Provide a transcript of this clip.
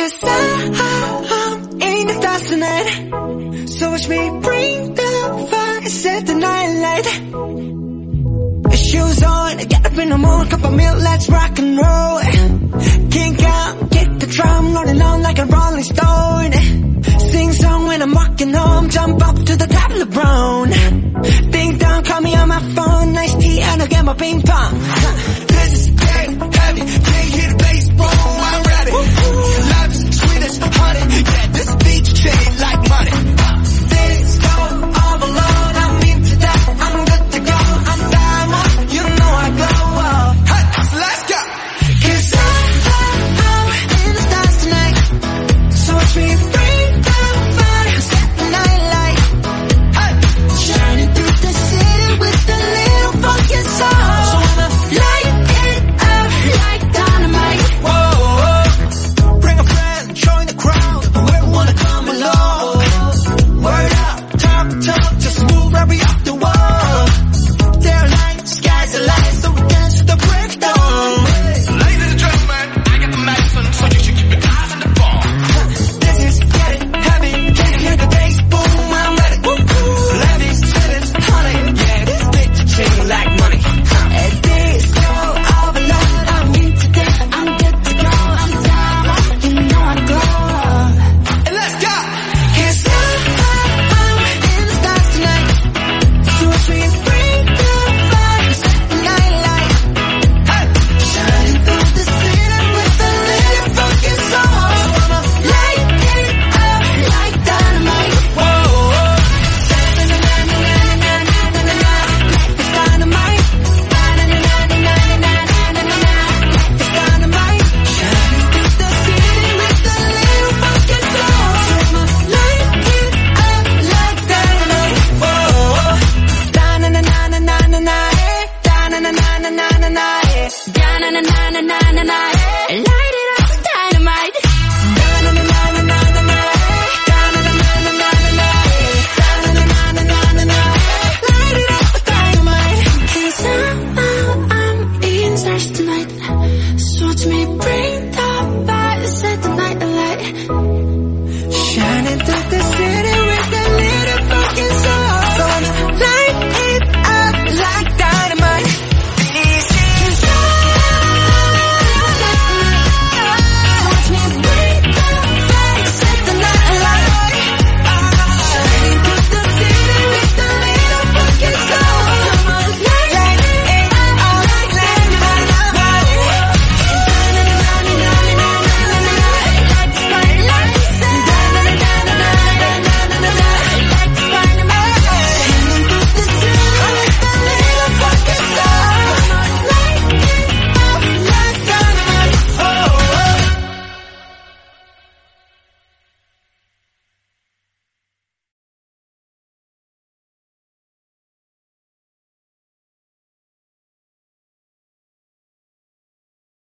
Cause I, I'm in the stars tonight. So watch me bring the fire, set the night light. Shoes on, get up in the morning, cup of milk, let's rock and roll. King Kong, kick the drum, rolling on like a rolling stone. Sing song when I'm walking home, jump up to the top of the LeBron Ding dong, call me on my phone, nice tea and I'll get my ping pong. This is big, heavy, can't hear the bass, boom na na na